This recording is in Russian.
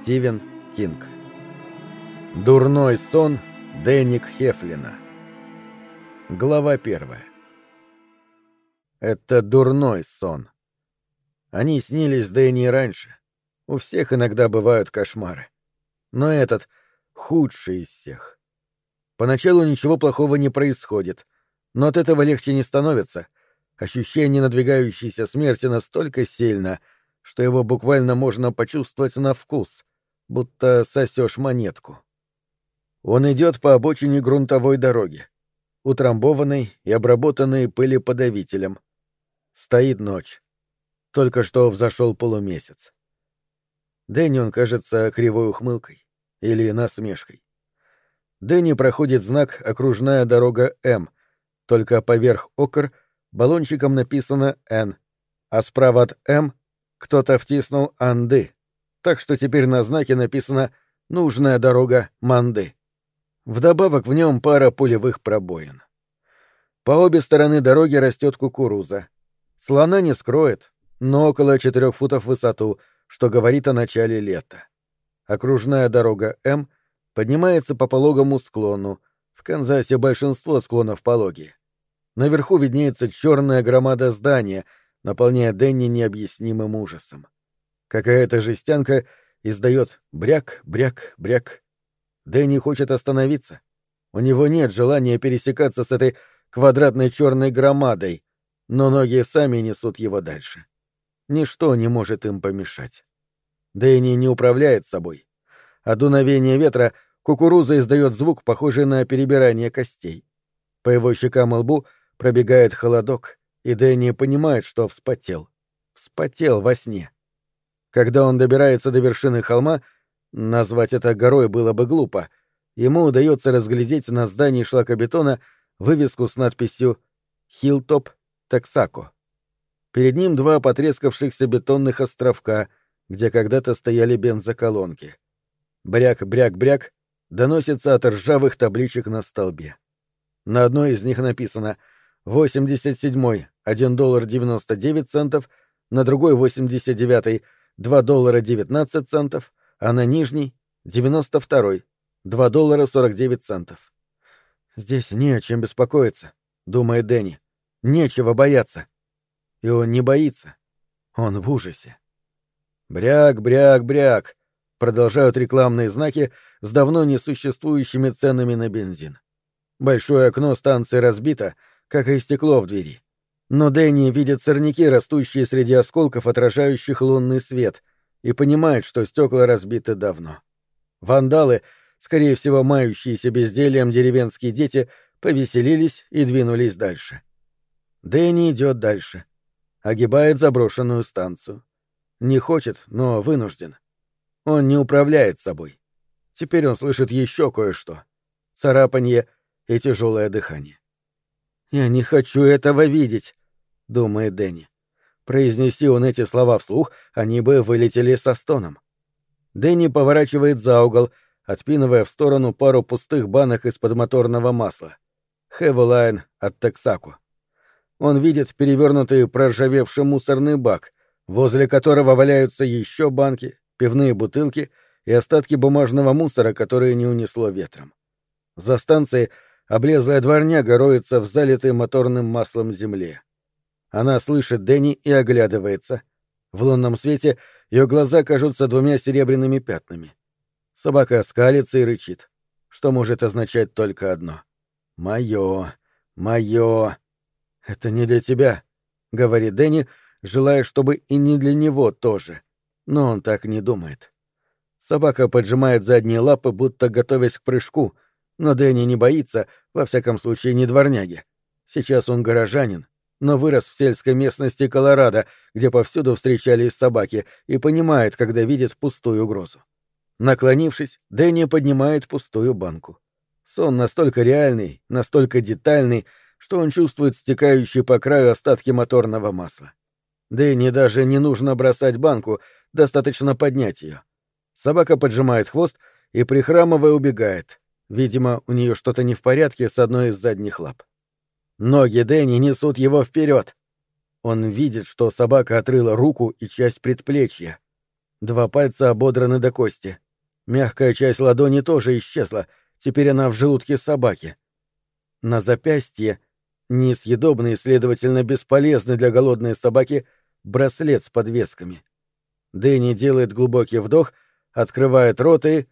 Стивен Кинг. Дурной сон Дэник Хефлина. Глава первая. Это дурной сон. Они снились Дэнни раньше. У всех иногда бывают кошмары. Но этот худший из всех. Поначалу ничего плохого не происходит, но от этого легче не становится. Ощущение надвигающейся смерти настолько сильно — что его буквально можно почувствовать на вкус, будто сосешь монетку. Он идет по обочине грунтовой дороги, утрамбованной и обработанной пылеподавителем. Стоит ночь. Только что взошел полумесяц. Дэнни он кажется кривой ухмылкой или насмешкой. Дэнни проходит знак «Окружная дорога М», только поверх окр баллончиком написано «Н», а справа от «М» Кто-то втиснул «Анды», так что теперь на знаке написано «Нужная дорога Манды». Вдобавок в нем пара пулевых пробоин. По обе стороны дороги растет кукуруза. Слона не скроет, но около четырех футов в высоту, что говорит о начале лета. Окружная дорога М поднимается по пологому склону. В Канзасе большинство склонов пологие. Наверху виднеется черная громада здания — наполняя Дэнни необъяснимым ужасом. Какая-то жестянка издает бряк, бряк, бряк. Дэнни хочет остановиться. У него нет желания пересекаться с этой квадратной черной громадой, но ноги сами несут его дальше. Ничто не может им помешать. Дэнни не управляет собой. А дуновение ветра кукуруза издает звук, похожий на перебирание костей. По его щекам и лбу пробегает холодок — и Дэнни понимает, что вспотел. Вспотел во сне. Когда он добирается до вершины холма, назвать это горой было бы глупо, ему удается разглядеть на здании шлакобетона вывеску с надписью «Хилтоп Тексако». Перед ним два потрескавшихся бетонных островка, где когда-то стояли бензоколонки. Бряк-бряк-бряк доносится от ржавых табличек на столбе. На одной из них написано «87-й 1 доллар 99 центов, на другой 89-й 2 доллара 19 центов, а на нижней 92-й 2 доллара 49 центов. Здесь не о чем беспокоиться, думает Дэнни. Нечего бояться. И он не боится. Он в ужасе. Бряк, бряк, бряк. Продолжают рекламные знаки с давно несуществующими ценами на бензин. Большое окно станции разбито, как и стекло в двери. Но Дэнни видит сорняки, растущие среди осколков, отражающих лунный свет, и понимает, что стекла разбиты давно. Вандалы, скорее всего, мающиеся бездельем деревенские дети, повеселились и двинулись дальше. Дэнни идет дальше. Огибает заброшенную станцию. Не хочет, но вынужден. Он не управляет собой. Теперь он слышит еще кое-что. Царапанье и тяжелое дыхание. «Я не хочу этого видеть», — думает Дэнни. Произнеси он эти слова вслух, они бы вылетели со стоном. Дэнни поворачивает за угол, отпинывая в сторону пару пустых банок из-под моторного масла. Хевелайн от Тексаку. Он видит перевернутый проржавевший мусорный бак, возле которого валяются еще банки, пивные бутылки и остатки бумажного мусора, которые не унесло ветром. За станцией облезлая дворняга роется в залитой моторным маслом земле. Она слышит Дэнни и оглядывается. В лунном свете ее глаза кажутся двумя серебряными пятнами. Собака скалится и рычит, что может означать только одно. «Моё! Моё!» «Это не для тебя», — говорит Дэнни, желая, чтобы и не для него тоже. Но он так не думает. Собака поджимает задние лапы, будто готовясь к прыжку, но Дэнни не боится, во всяком случае, не дворняги. Сейчас он горожанин, но вырос в сельской местности Колорадо, где повсюду встречались собаки, и понимает, когда видит пустую угрозу. Наклонившись, Дэнни поднимает пустую банку. Сон настолько реальный, настолько детальный, что он чувствует стекающие по краю остатки моторного масла. Дэнни даже не нужно бросать банку, достаточно поднять ее. Собака поджимает хвост и, прихрамывая, убегает. Видимо, у нее что-то не в порядке с одной из задних лап. Ноги Дэнни несут его вперед. Он видит, что собака отрыла руку и часть предплечья. Два пальца ободраны до кости. Мягкая часть ладони тоже исчезла, теперь она в желудке собаки. На запястье, несъедобный следовательно, бесполезный для голодной собаки, браслет с подвесками. Дэнни делает глубокий вдох, открывает рот и...